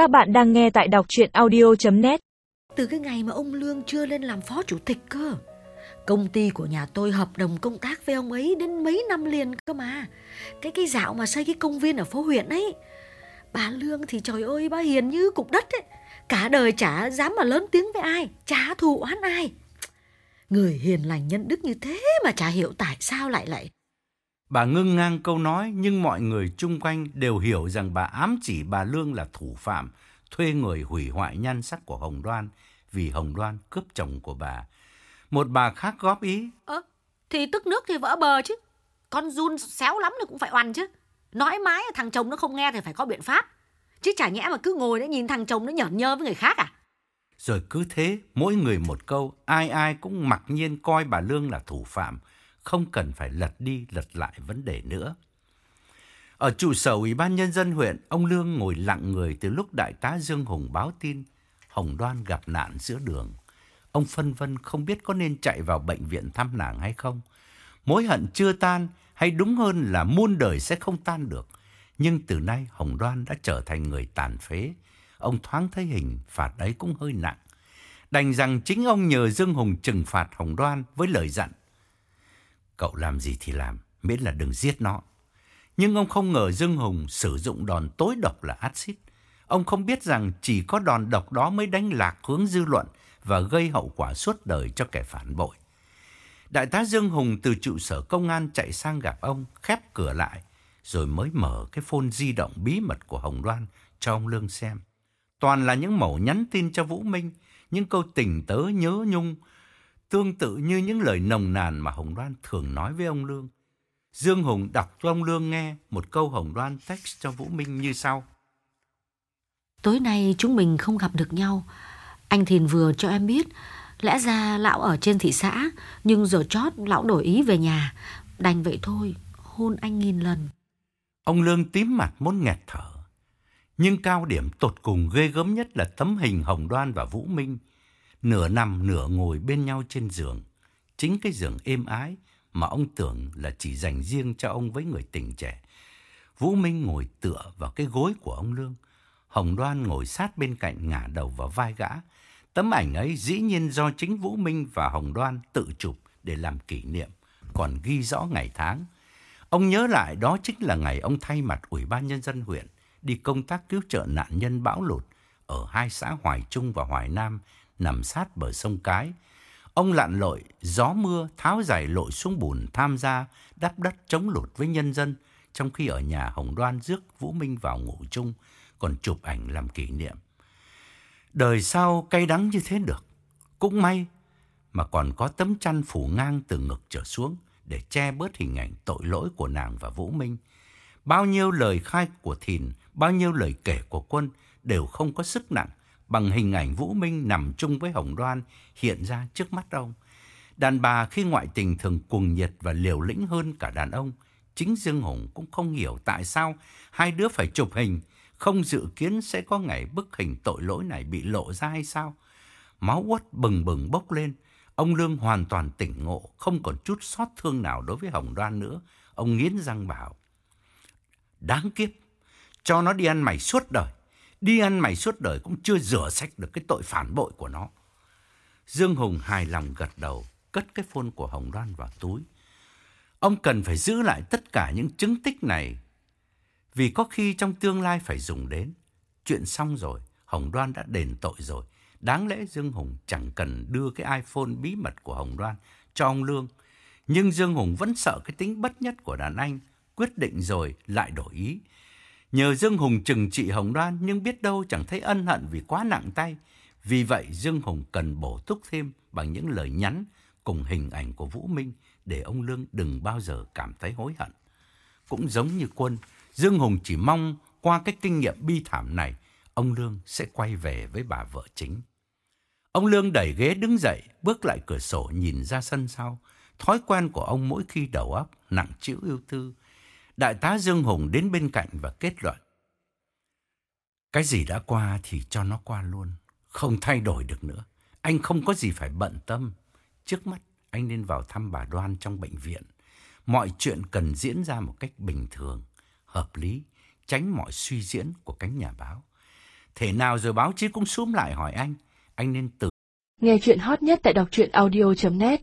Các bạn đang nghe tại đọc chuyện audio.net Từ cái ngày mà ông Lương chưa lên làm phó chủ tịch cơ. Công ty của nhà tôi hợp đồng công tác với ông ấy đến mấy năm liền cơ mà. Cái cái dạo mà xây cái công viên ở phố huyện ấy. Bà Lương thì trời ơi, bà hiền như cục đất ấy. Cả đời chả dám mà lớn tiếng với ai, Chả thù oán ai. Người hiền lành nhân đức như thế mà chả hiểu tại sao lại lại Bà ngưng ngang câu nói nhưng mọi người chung quanh đều hiểu rằng bà ám chỉ bà Lương là thủ phạm, thuê người hủy hoại nhan sắc của Hồng Đoan vì Hồng Đoan cướp chồng của bà. Một bà khác góp ý. Ơ, thì tức nước thì vỡ bờ chứ. Con run xéo lắm thì cũng phải oằn chứ. Nói mãi thằng chồng nó không nghe thì phải có biện pháp. Chứ chả nhẽ mà cứ ngồi đấy nhìn thằng chồng nó nhởn nhơ với người khác à? Rồi cứ thế, mỗi người một câu, ai ai cũng mặc nhiên coi bà Lương là thủ phạm, không cần phải lật đi lật lại vấn đề nữa. Ở trụ sở Ủy ban Nhân dân huyện, ông Lương ngồi lặng người từ lúc Đại tá Dương Hùng báo tin Hồng Đoan gặp nạn giữa đường. Ông phân vân không biết có nên chạy vào bệnh viện thăm nàng hay không. Mối hận chưa tan, hay đúng hơn là muôn đời sẽ không tan được. Nhưng từ nay Hồng Đoan đã trở thành người tàn phế. Ông thoáng thấy hình phạt ấy cũng hơi nặng. Đành rằng chính ông nhờ Dương Hùng trừng phạt Hồng Đoan với lời dặn. Cậu làm gì thì làm, miễn là đừng giết nó. Nhưng ông không ngờ Dương Hùng sử dụng đòn tối độc là axit. Ông không biết rằng chỉ có đòn độc đó mới đánh lạc hướng dư luận và gây hậu quả suốt đời cho kẻ phản bội. Đại tá Dương Hùng từ trụ sở công an chạy sang gặp ông, khép cửa lại, rồi mới mở cái phone di động bí mật của Hồng Đoan cho ông Lương xem. Toàn là những mẫu nhắn tin cho Vũ Minh, những câu tình tớ nhớ nhung, tương tự như những lời nồng nàn mà Hồng Đoan thường nói với ông Lương. Dương Hùng đọc cho ông Lương nghe một câu Hồng Đoan text cho Vũ Minh như sau. Tối nay chúng mình không gặp được nhau. Anh Thìn vừa cho em biết, lẽ ra lão ở trên thị xã, nhưng giờ chót lão đổi ý về nhà. Đành vậy thôi, hôn anh nghìn lần. Ông Lương tím mặt muốn nghẹt thở. Nhưng cao điểm tột cùng ghê gớm nhất là tấm hình Hồng Đoan và Vũ Minh. Nửa nằm nửa ngồi bên nhau trên giường. Chính cái giường êm ái mà ông tưởng là chỉ dành riêng cho ông với người tình trẻ. Vũ Minh ngồi tựa vào cái gối của ông Lương. Hồng Đoan ngồi sát bên cạnh ngả đầu vào vai gã. Tấm ảnh ấy dĩ nhiên do chính Vũ Minh và Hồng Đoan tự chụp để làm kỷ niệm, còn ghi rõ ngày tháng. Ông nhớ lại đó chính là ngày ông thay mặt Ủy ban Nhân dân huyện đi công tác cứu trợ nạn nhân bão lụt ở hai xã Hoài Trung và Hoài Nam nằm sát bờ sông Cái. Ông lặn lội, gió mưa, tháo giày lội xuống bùn tham gia đắp đất chống lụt với nhân dân, trong khi ở nhà Hồng Đoan rước Vũ Minh vào ngủ chung, còn chụp ảnh làm kỷ niệm. Đời sau cay đắng như thế được. Cũng may mà còn có tấm chăn phủ ngang từ ngực trở xuống để che bớt hình ảnh tội lỗi của nàng và Vũ Minh. Bao nhiêu lời khai của Thìn, bao nhiêu lời kể của Quân đều không có sức nặng bằng hình ảnh Vũ Minh nằm chung với Hồng Đoan hiện ra trước mắt ông. Đàn bà khi ngoại tình thường cuồng nhiệt và liều lĩnh hơn cả đàn ông. Chính Dương Hùng cũng không hiểu tại sao hai đứa phải chụp hình, không dự kiến sẽ có ngày bức hình tội lỗi này bị lộ ra hay sao. Máu uất bừng bừng bốc lên, ông Lương hoàn toàn tỉnh ngộ, không còn chút xót thương nào đối với Hồng Đoan nữa. Ông nghiến răng bảo, đáng kiếp, cho nó đi ăn mày suốt đời. Đi ăn mày suốt đời cũng chưa rửa sạch được cái tội phản bội của nó. Dương Hùng hài lòng gật đầu, cất cái phone của Hồng Đoan vào túi. Ông cần phải giữ lại tất cả những chứng tích này, vì có khi trong tương lai phải dùng đến. Chuyện xong rồi, Hồng Đoan đã đền tội rồi. Đáng lẽ Dương Hùng chẳng cần đưa cái iPhone bí mật của Hồng Đoan cho ông Lương. Nhưng Dương Hùng vẫn sợ cái tính bất nhất của đàn anh, quyết định rồi lại đổi ý. Nhờ Dương Hùng trừng trị Hồng Đoan nhưng biết đâu chẳng thấy ân hận vì quá nặng tay. Vì vậy Dương Hùng cần bổ túc thêm bằng những lời nhắn cùng hình ảnh của Vũ Minh để ông Lương đừng bao giờ cảm thấy hối hận. Cũng giống như quân, Dương Hùng chỉ mong qua cái kinh nghiệm bi thảm này, ông Lương sẽ quay về với bà vợ chính. Ông Lương đẩy ghế đứng dậy, bước lại cửa sổ nhìn ra sân sau. Thói quen của ông mỗi khi đầu óc nặng chịu ưu tư, Đại tá Dương Hùng đến bên cạnh và kết luận. Cái gì đã qua thì cho nó qua luôn. Không thay đổi được nữa. Anh không có gì phải bận tâm. Trước mắt anh nên vào thăm bà Đoan trong bệnh viện. Mọi chuyện cần diễn ra một cách bình thường, hợp lý, tránh mọi suy diễn của cánh nhà báo. Thế nào rồi báo chí cũng xúm lại hỏi anh. Anh nên từ Nghe chuyện hot nhất tại đọc truyện audio.net